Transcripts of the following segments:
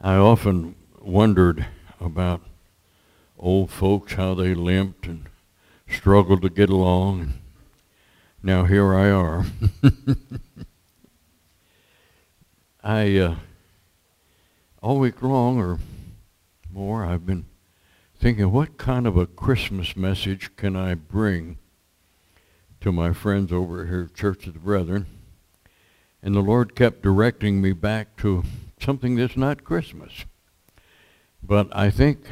I often wondered about old folks, how they limped and struggled to get along. Now here I are. I, uh, all week long or more, I've been thinking, what kind of a Christmas message can I bring to my friends over here at Church of the Brethren? And the Lord kept directing me back to something that's not Christmas. But I think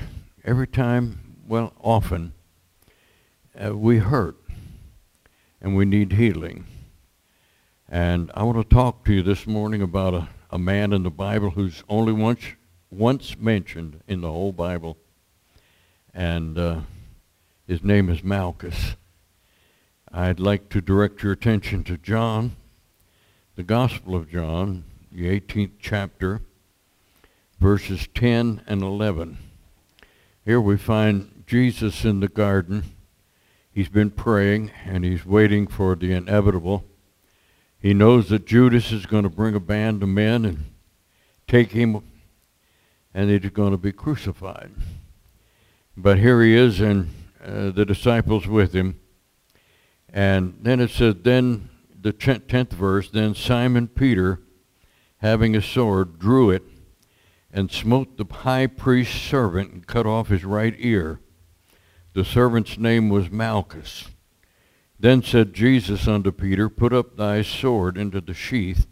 every time, well, often, uh, we hurt and we need healing. And I want to talk to you this morning about a, a man in the Bible who's only once once mentioned in the whole Bible, and uh, his name is Malchus. I'd like to direct your attention to John, the Gospel of John, the 18th chapter, verses 10 and 11. Here we find Jesus in the garden. He's been praying and he's waiting for the inevitable. He knows that Judas is going to bring a band of men and take him and he's going to be crucified. But here he is and uh, the disciples with him. And then it says, then the tenth verse, then Simon Peter, having a sword, drew it and smote the high priest's servant and cut off his right ear. The servant's name was Malchus. Then said Jesus unto Peter, Put up thy sword into the sheath.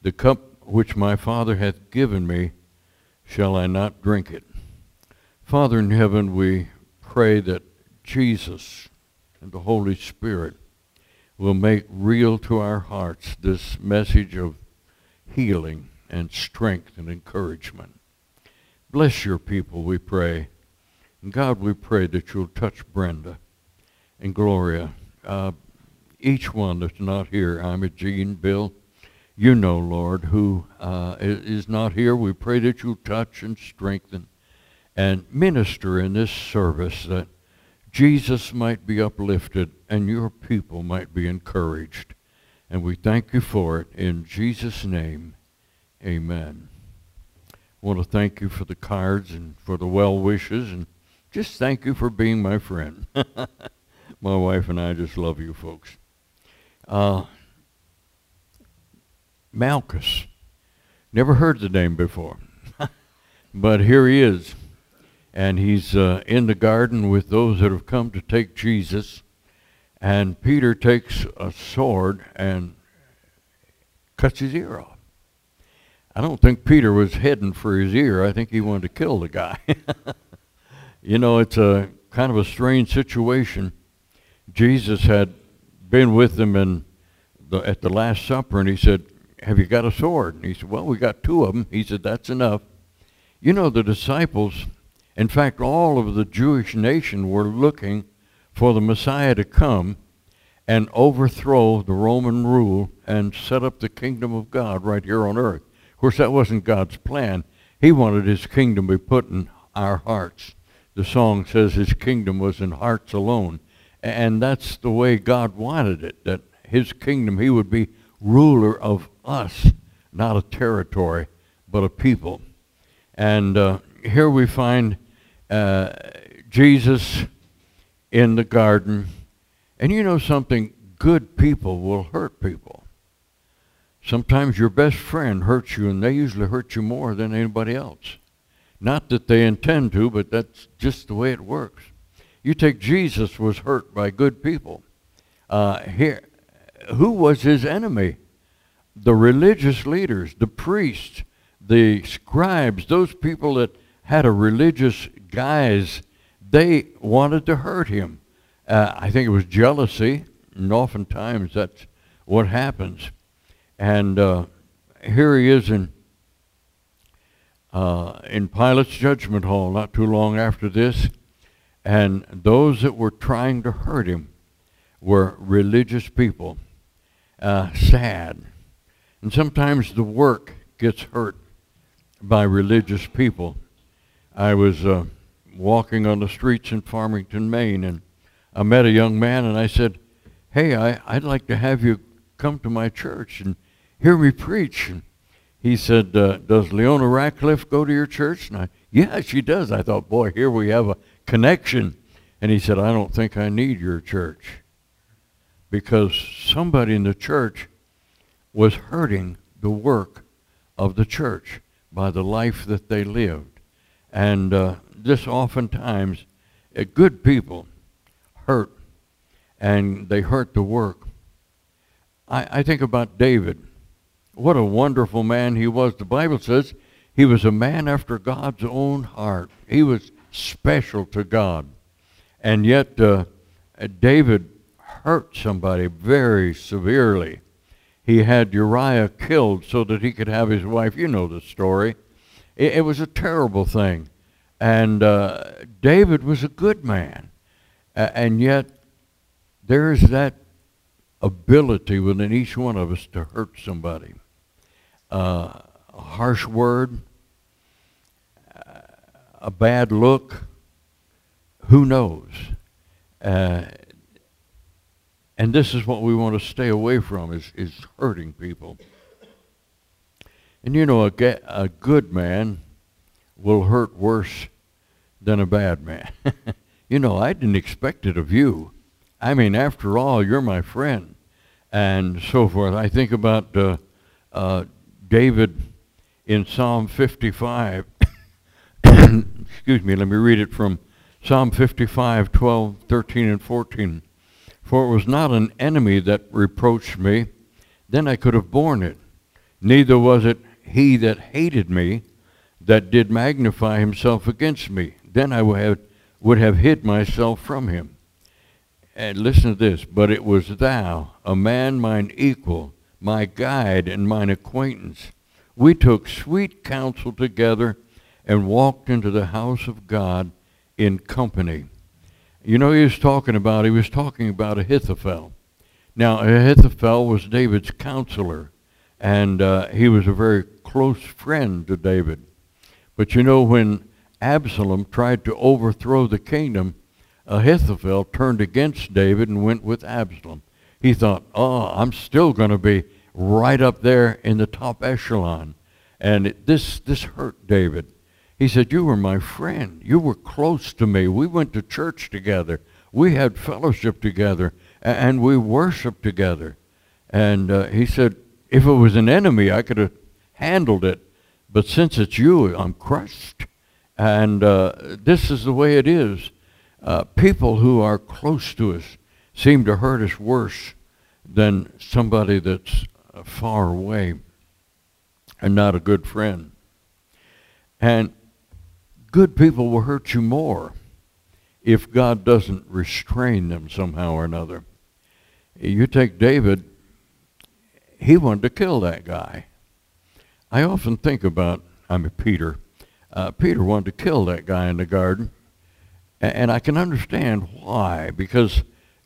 The cup which my Father hath given me, shall I not drink it? Father in heaven, we pray that Jesus and the Holy Spirit will make real to our hearts this message of healing and strength and encouragement. Bless your people, we pray. And God, we pray that you'll touch Brenda and Gloria, uh, each one that's not here. I'm a Jean, Bill you know, Lord, who uh, is not here. We pray that you'll touch and strengthen and minister in this service that Jesus might be uplifted and your people might be encouraged. And we thank you for it in Jesus' name. Amen. I want to thank you for the cards and for the well wishes and just thank you for being my friend. my wife and I just love you folks. Uh, Malchus. Never heard the name before. but here he is. And he's uh, in the garden with those that have come to take Jesus. And Peter takes a sword and cuts his ear off. I don't think Peter was heading for his ear. I think he wanted to kill the guy. you know, it's a kind of a strange situation. Jesus had been with them in the, at the Last Supper, and he said, have you got a sword? And he said, well, we got two of them. He said, that's enough. You know, the disciples, in fact, all of the Jewish nation were looking for the Messiah to come and overthrow the Roman rule and set up the kingdom of God right here on earth. Of course, that wasn't God's plan. He wanted his kingdom to be put in our hearts. The song says his kingdom was in hearts alone. And that's the way God wanted it, that his kingdom, he would be ruler of us, not a territory, but a people. And uh, here we find uh, Jesus in the garden. And you know something? Good people will hurt people. Sometimes your best friend hurts you, and they usually hurt you more than anybody else. Not that they intend to, but that's just the way it works. You take Jesus was hurt by good people. Uh, here, who was his enemy? the religious leaders, the priests, the scribes, those people that had a religious guise, they wanted to hurt him. Uh, I think it was jealousy, and oftentimes that's what happens. And uh, here he is in uh, in Pilate's judgment hall not too long after this, and those that were trying to hurt him were religious people. Uh, sad and sometimes the work gets hurt by religious people. I was uh, walking on the streets in Farmington, Maine, and I met a young man, and I said, "Hey, I, I'd like to have you come to my church and hear me preach." And he said, uh, does Leona Ratcliffe go to your church? And I, yeah, she does. I thought, boy, here we have a connection. And he said, I don't think I need your church. Because somebody in the church was hurting the work of the church by the life that they lived. And uh, this oftentimes, uh, good people hurt, and they hurt the work. I, I think about David. What a wonderful man he was. The Bible says he was a man after God's own heart. He was special to God. And yet, uh, David hurt somebody very severely. He had Uriah killed so that he could have his wife. You know the story. It, it was a terrible thing. And uh, David was a good man. Uh, and yet, there is that ability within each one of us to hurt somebody. Uh, a harsh word, a bad look, who knows? Uh, and this is what we want to stay away from is, is hurting people. And you know, a, ga- a good man will hurt worse than a bad man. you know, I didn't expect it of you. I mean, after all, you're my friend. And so forth. I think about uh, uh, David in Psalm 55. Excuse me, let me read it from Psalm 55, 12, 13, and 14. For it was not an enemy that reproached me, then I could have borne it. Neither was it he that hated me that did magnify himself against me. Then I would have, would have hid myself from him. And listen to this, but it was thou, a man mine equal, my guide and mine acquaintance. We took sweet counsel together and walked into the house of God in company. You know, he was talking about, he was talking about Ahithophel. Now, Ahithophel was David's counselor, and uh, he was a very close friend to David. But you know, when Absalom tried to overthrow the kingdom, Ahithophel turned against David and went with Absalom. He thought, oh, I'm still going to be right up there in the top echelon. And it, this, this hurt David. He said, You were my friend. You were close to me. We went to church together. We had fellowship together. And we worshiped together. And uh, he said, If it was an enemy, I could have handled it. But since it's you, I'm crushed. And uh, this is the way it is. Uh, people who are close to us seem to hurt us worse than somebody that's far away and not a good friend. And good people will hurt you more if God doesn't restrain them somehow or another. You take David, he wanted to kill that guy. I often think about, I mean, Peter. Uh, Peter wanted to kill that guy in the garden. And I can understand why, because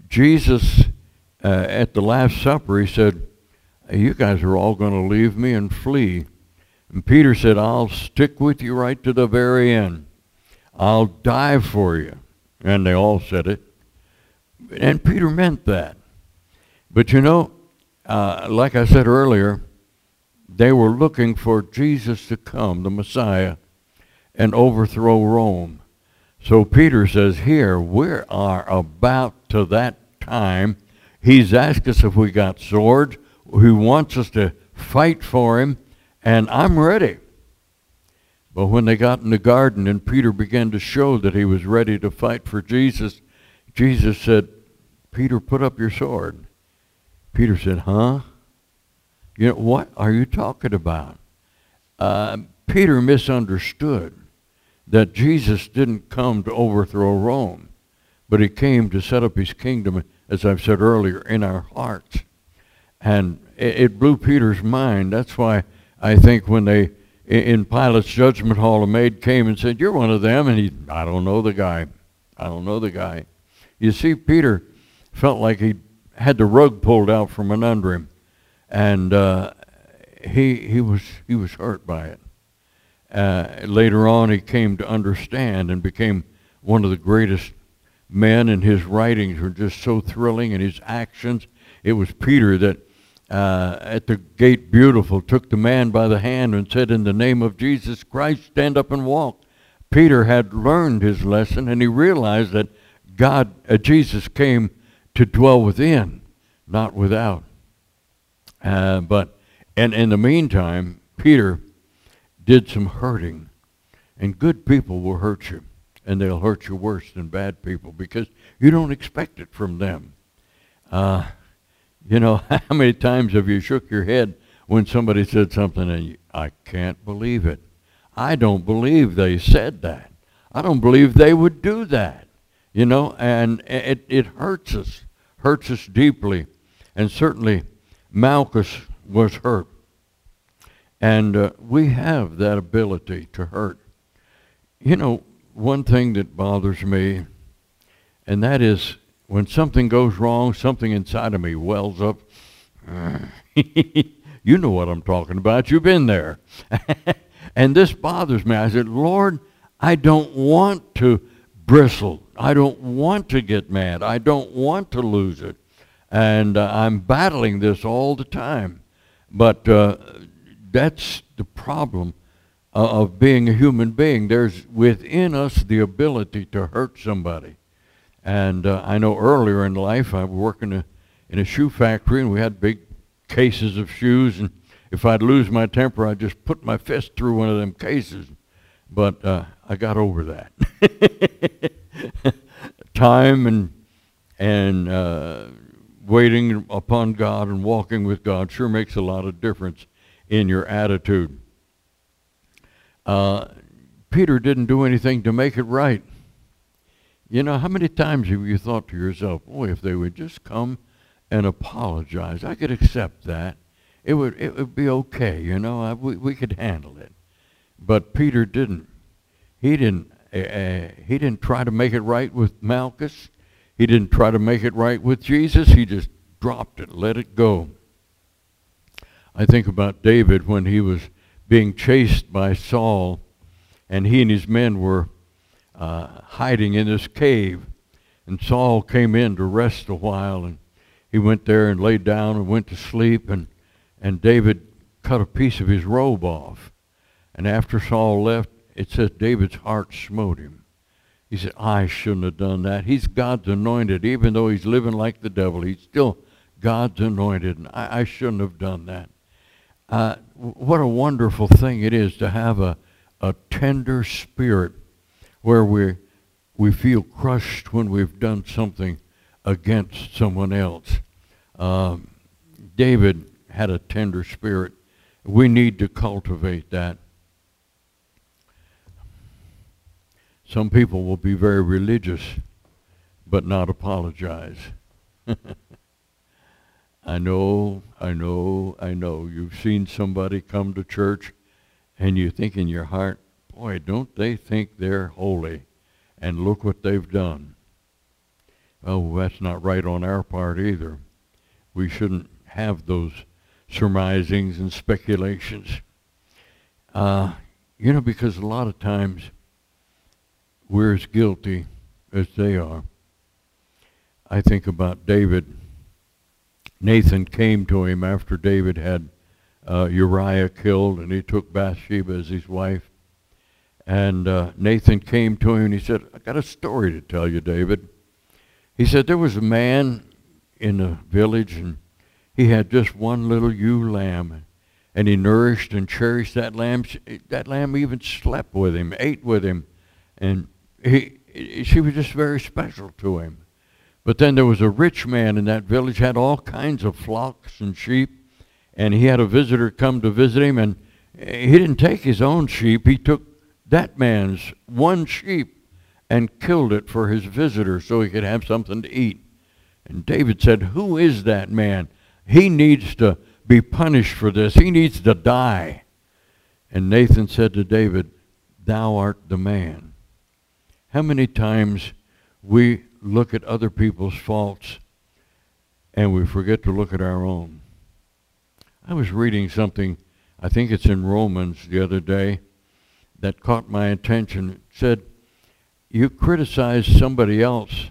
Jesus, uh, at the Last Supper, he said, you guys are all going to leave me and flee. And Peter said, I'll stick with you right to the very end. I'll die for you. And they all said it. And Peter meant that. But you know, uh, like I said earlier, they were looking for Jesus to come, the Messiah, and overthrow Rome. So Peter says, here, we are about to that time. He's asked us if we got swords. He wants us to fight for him and I'm ready. But when they got in the garden and Peter began to show that he was ready to fight for Jesus, Jesus said, Peter, put up your sword. Peter said, huh? You know, what are you talking about? Uh, Peter misunderstood that Jesus didn't come to overthrow Rome, but he came to set up his kingdom, as I've said earlier, in our hearts. And it, it blew Peter's mind. That's why I think when they, in Pilate's judgment hall, a maid came and said, you're one of them. And he, I don't know the guy. I don't know the guy. You see, Peter felt like he had the rug pulled out from under him. And uh, he, he, was, he was hurt by it. Uh, later on, he came to understand and became one of the greatest men, and his writings were just so thrilling, and his actions. It was Peter that uh, at the gate beautiful took the man by the hand and said, In the name of Jesus Christ, stand up and walk. Peter had learned his lesson and he realized that God, uh, Jesus came to dwell within, not without. Uh, but, and in the meantime, Peter did some hurting. And good people will hurt you, and they'll hurt you worse than bad people because you don't expect it from them. Uh, you know, how many times have you shook your head when somebody said something and you, I can't believe it. I don't believe they said that. I don't believe they would do that. You know, and it, it hurts us, hurts us deeply. And certainly Malchus was hurt. And uh, we have that ability to hurt. You know, one thing that bothers me, and that is when something goes wrong, something inside of me wells up. you know what I'm talking about. You've been there. and this bothers me. I said, Lord, I don't want to bristle. I don't want to get mad. I don't want to lose it. And uh, I'm battling this all the time. But uh, that's the problem of being a human being. There's within us the ability to hurt somebody. And uh, I know earlier in life I was working a, in a shoe factory and we had big cases of shoes. And if I'd lose my temper, I'd just put my fist through one of them cases. But uh, I got over that. Time and and uh, waiting upon God and walking with God sure makes a lot of difference in your attitude. Uh, Peter didn't do anything to make it right. You know, how many times have you thought to yourself, boy, if they would just come and apologize, I could accept that. It would, it would be okay, you know, I, we, we could handle it. But Peter didn't. He didn't, uh, he didn't try to make it right with Malchus. He didn't try to make it right with Jesus. He just dropped it, let it go. I think about David when he was being chased by Saul, and he and his men were uh, hiding in this cave. And Saul came in to rest a while, and he went there and laid down and went to sleep, and, and David cut a piece of his robe off. And after Saul left, it says David's heart smote him. He said, I shouldn't have done that. He's God's anointed. Even though he's living like the devil, he's still God's anointed. And I, I shouldn't have done that. Uh, what a wonderful thing it is to have a, a tender spirit where we, we feel crushed when we've done something against someone else. Um, David had a tender spirit. We need to cultivate that. Some people will be very religious but not apologize. I know, I know, I know. You've seen somebody come to church and you think in your heart, boy, don't they think they're holy? And look what they've done. Oh, that's not right on our part either. We shouldn't have those surmisings and speculations. Uh, you know, because a lot of times we're as guilty as they are. I think about David. Nathan came to him after David had uh, Uriah killed, and he took Bathsheba as his wife. And uh, Nathan came to him and he said, I got a story to tell you, David. He said, There was a man in a village, and he had just one little ewe lamb. And he nourished and cherished that lamb. That lamb even slept with him, ate with him, and he, she was just very special to him. But then there was a rich man in that village, had all kinds of flocks and sheep, and he had a visitor come to visit him, and eh, he didn't take his own sheep. He took that man's one sheep and killed it for his visitor so he could have something to eat. And David said, Who is that man? He needs to be punished for this. He needs to die. And Nathan said to David, Thou art the man. How many times we look at other people's faults and we forget to look at our own? I was reading something, I think it's in Romans the other day, that caught my attention. It said, you criticize somebody else,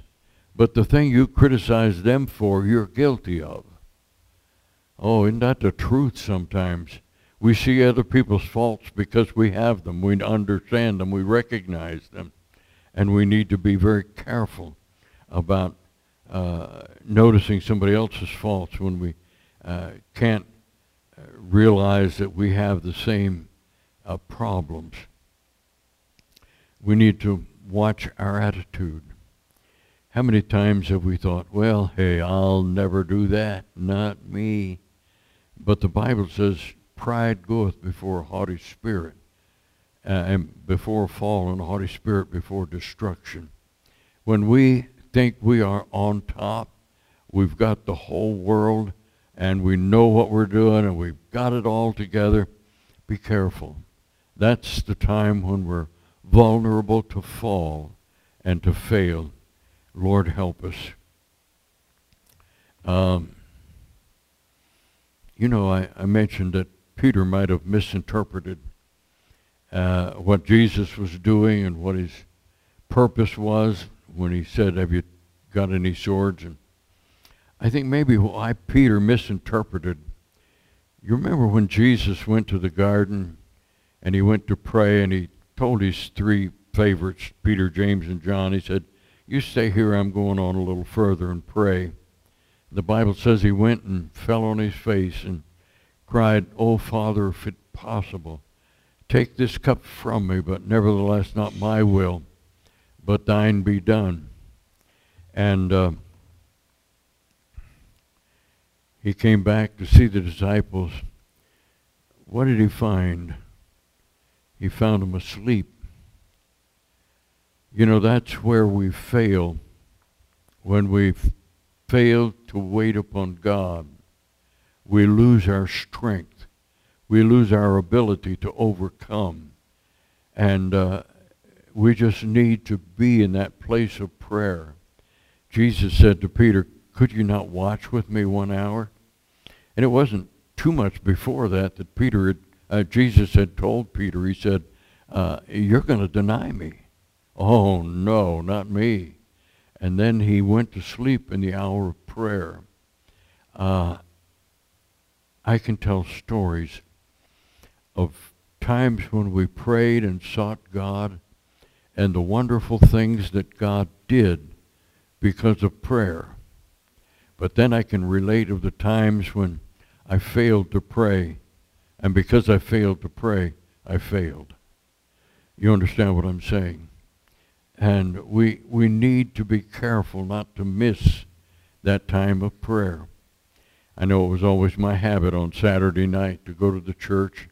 but the thing you criticize them for, you're guilty of. Oh, isn't that the truth sometimes? We see other people's faults because we have them. We understand them. We recognize them. And we need to be very careful about uh, noticing somebody else's faults when we uh, can't uh, realize that we have the same uh, problems. We need to watch our attitude. How many times have we thought, well, hey, I'll never do that, not me. But the Bible says pride goeth before a haughty spirit, uh, and before fall, and a haughty spirit before destruction. When we think we are on top, we've got the whole world, and we know what we're doing, and we've got it all together, be careful. That's the time when we're vulnerable to fall and to fail. Lord, help us. Um, you know, I, I, mentioned that Peter might have misinterpreted uh, what Jesus was doing and what his purpose was when he said, have you got any swords? And I think maybe why Peter misinterpreted. You remember when Jesus went to the garden and he went to pray and he told his three favorites, Peter, James, and John, he said, you stay here, I'm going on a little further and pray. The Bible says he went and fell on his face and cried, Oh, Father, if it's possible, take this cup from me, but nevertheless not my will, but thine be done. And uh, he came back to see the disciples. What did he find? He found them asleep. You know, that's where we fail. When we fail to wait upon God, we lose our strength. We lose our ability to overcome. And uh, we just need to be in that place of prayer. Jesus said to Peter, could you not watch with me one hour? And it wasn't too much before that that Peter had uh, Jesus had told Peter, he said, uh, you're going to deny me. Oh, no, not me. And then he went to sleep in the hour of prayer. Uh, I can tell stories of times when we prayed and sought God and the wonderful things that God did because of prayer. But then I can relate of the times when I failed to pray and because I failed to pray, I failed. You understand what I'm saying? And we, we need to be careful not to miss that time of prayer. I know it was always my habit on Saturday night to go to the church.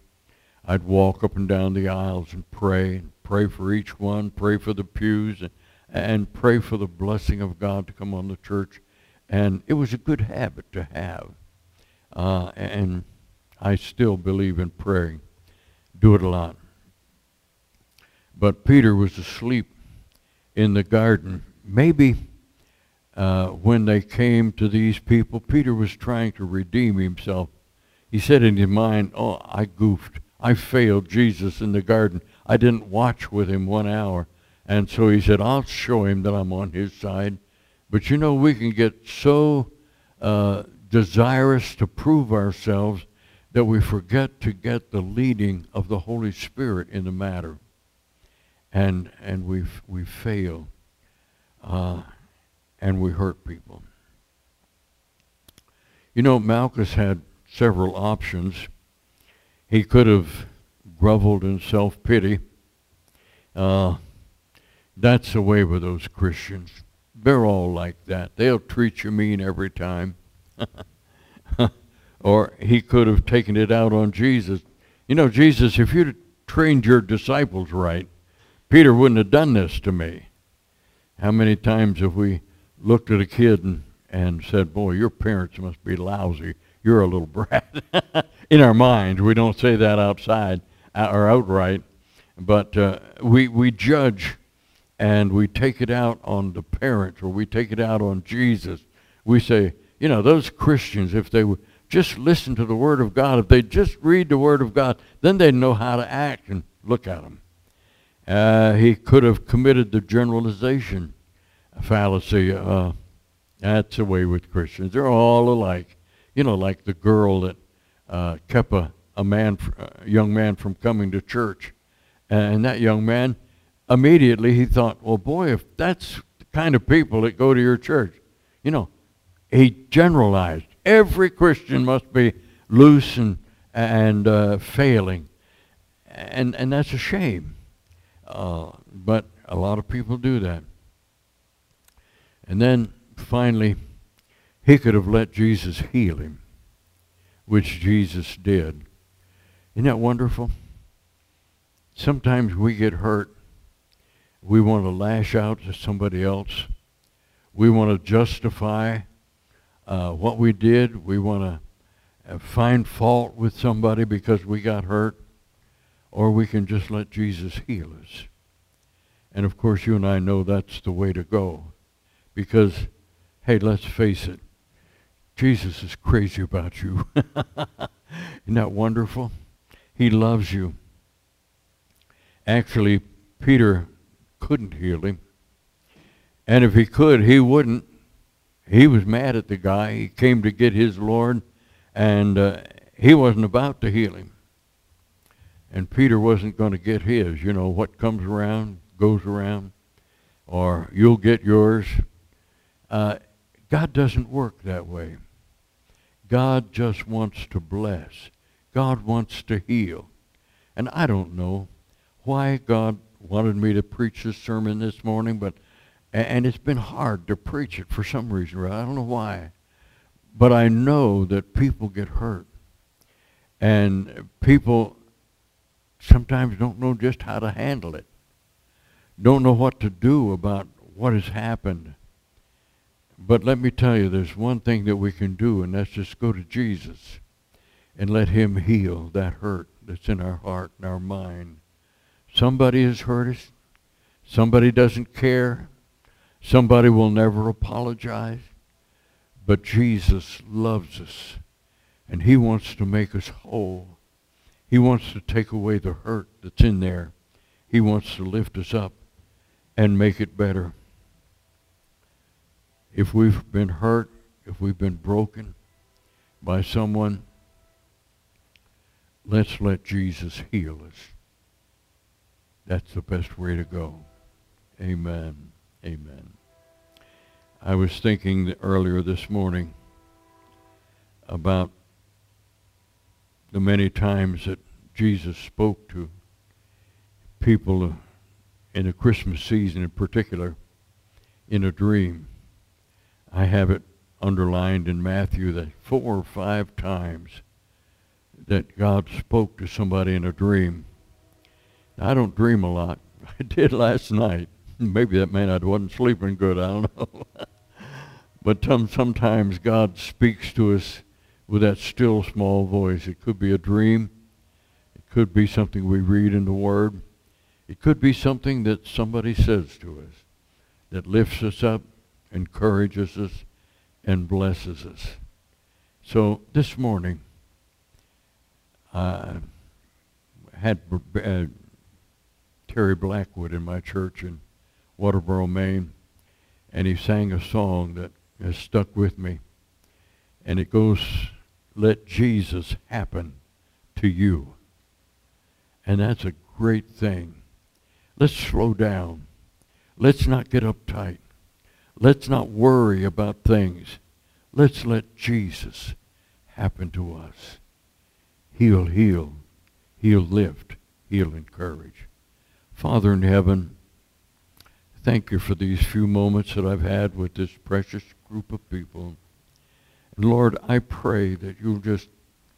I'd walk up and down the aisles and pray, and pray for each one, pray for the pews, and, and pray for the blessing of God to come on the church. And it was a good habit to have. Uh, and I still believe in praying. Do it a lot. But Peter was asleep in the garden. Maybe uh, when they came to these people, Peter was trying to redeem himself. He said in his mind, oh, I goofed. I failed Jesus in the garden. I didn't watch with him one hour. And so he said, I'll show him that I'm on his side. But you know, we can get so uh, desirous to prove ourselves that we forget to get the leading of the Holy Spirit in the matter. And, and we, we fail. Uh, and we hurt people. You know, Malchus had several options. He could have groveled in self-pity. Uh, that's the way with those Christians. They're all like that. They'll treat you mean every time. Or he could have taken it out on Jesus. You know, Jesus, if you'd trained your disciples right, Peter wouldn't have done this to me. How many times have we looked at a kid and, and said, boy, your parents must be lousy. You're a little brat. In our minds, we don't say that outside uh, or outright, but uh, we, we judge and we take it out on the parents or we take it out on Jesus. We say, you know, those Christians, if they would just listen to the Word of God, if they just read the Word of God, then they'd know how to act and look at them. Uh, he could have committed the generalization fallacy. Uh, that's the way with Christians. They're all alike. You know, like the girl that uh, kept a, a man, a young man from coming to church. And that young man, immediately he thought, well, boy, if that's the kind of people that go to your church, you know, he generalized. Every Christian must be loose and, and uh, failing. And, and that's a shame. Uh, but a lot of people do that. And then finally, he could have let Jesus heal him, which Jesus did. Isn't that wonderful? Sometimes we get hurt. We want to lash out to somebody else. We want to justify uh, what we did. We want to uh, find fault with somebody because we got hurt. Or we can just let Jesus heal us. And of course, you and I know that's the way to go. Because, hey, let's face it, Jesus is crazy about you. Isn't that wonderful? He loves you. Actually, Peter couldn't heal him. And if he could, he wouldn't. He was mad at the guy. He came to get his Lord, and uh, he wasn't about to heal him. And Peter wasn't going to get his. You know, what comes around goes around, or you'll get yours. Uh, God doesn't work that way. God just wants to bless. God wants to heal. And I don't know why God wanted me to preach this sermon this morning, but and it's been hard to preach it for some reason. I don't know why. But I know that people get hurt. And people sometimes don't know just how to handle it. Don't know what to do about what has happened. But let me tell you, there's one thing that we can do, and that's just go to Jesus and let him heal that hurt that's in our heart and our mind. Somebody has hurt us. Somebody doesn't care. Somebody will never apologize. But Jesus loves us, and he wants to make us whole. He wants to take away the hurt that's in there. He wants to lift us up and make it better. If we've been hurt, if we've been broken by someone, let's let Jesus heal us. That's the best way to go. Amen. Amen. I was thinking earlier this morning about the many times that Jesus spoke to people in the Christmas season in particular in a dream. I have it underlined in Matthew that four or five times that God spoke to somebody in a dream. I don't dream a lot. I did last night. Maybe that meant I wasn't sleeping good. I don't know. but sometimes God speaks to us with that still small voice. It could be a dream. It could be something we read in the Word. It could be something that somebody says to us that lifts us up, encourages us, and blesses us. So this morning, I had uh, Terry Blackwood in my church in Waterboro, Maine, and he sang a song that has stuck with me. And it goes, let Jesus happen to you. And that's a great thing Let's slow down. Let's not get uptight. Let's not worry about things. Let's let Jesus happen to us. He'll heal. He'll lift. He'll encourage. Father in heaven, thank you for these few moments that I've had with this precious group of people. And Lord, I pray that you'll just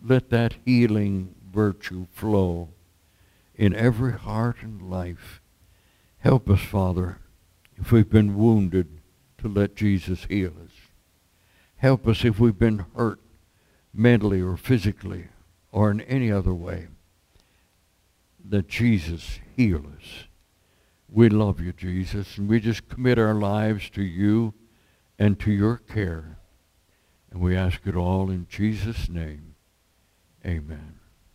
let that healing virtue flow in every heart and life Help us, Father, if we've been wounded, to let Jesus heal us. Help us if we've been hurt mentally or physically or in any other way. That Jesus heal us. We love you, Jesus, and we just commit our lives to you and to your care. And we ask it all in Jesus' name. Amen.